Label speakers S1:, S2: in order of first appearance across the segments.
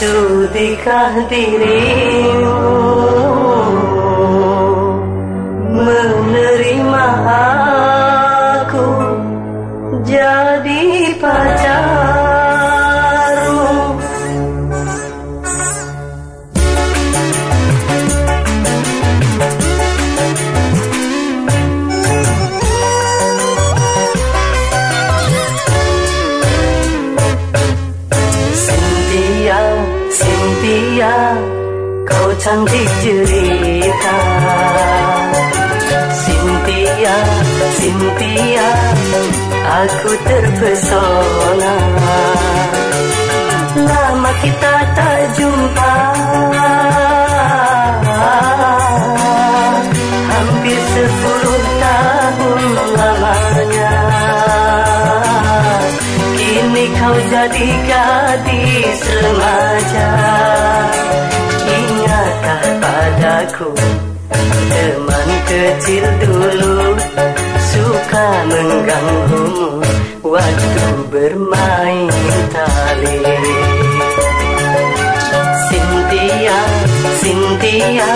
S1: ಸೂದಿ ಕಾದಿರೇವೋ cantik cerita. Cynthia, Cynthia, aku terpesona. Lama kita tak jumpa. Hampir sepuluh tahun lamanya. Kini kau jadi gadis remaja padaku Teman kecil dulu Suka mengganggumu. Waktu bermain tali. Cynthia, Cynthia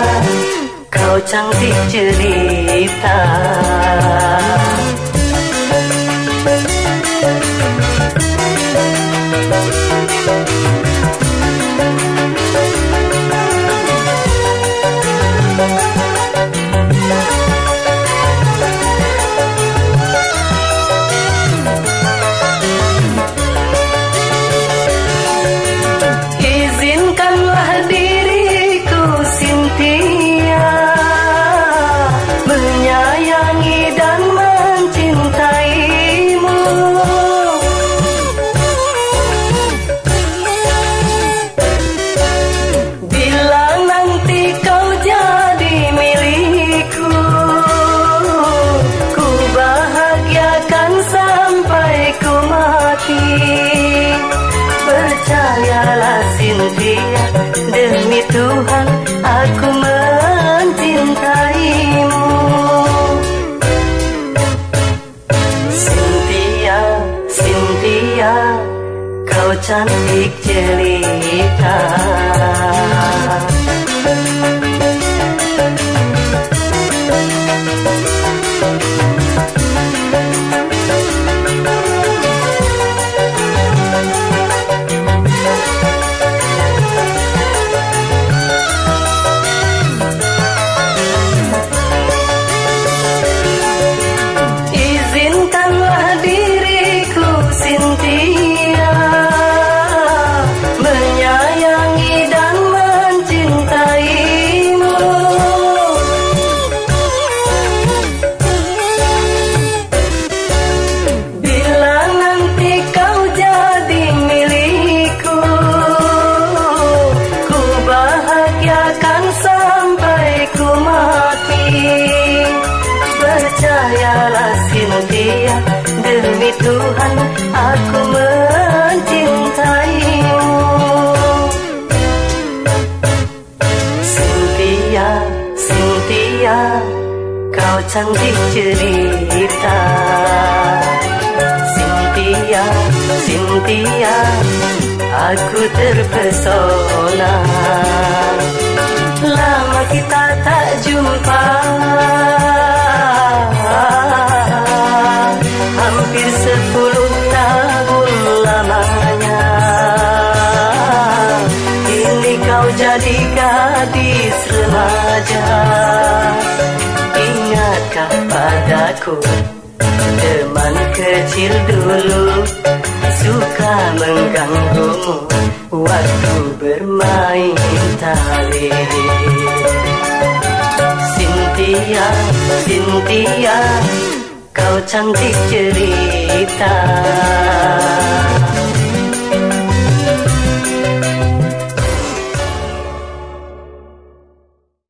S1: Kau cantik cerita Cynthia Demi Tuhan aku mencintaimu. Cynthia, Cynthia Kau cantik jelita Cynthia Demi Tuhan aku mencintaimu. Cynthia, Cynthia Kau cantik cerita. Cynthia, Cynthia Aku terpesona. Lama kita tak jumpa jadi gadis remaja Ingatkah padaku? Teman kecil dulu Suka mengganggumu Waktu bermain tali. Cynthia, Cynthia Kau cantik cerita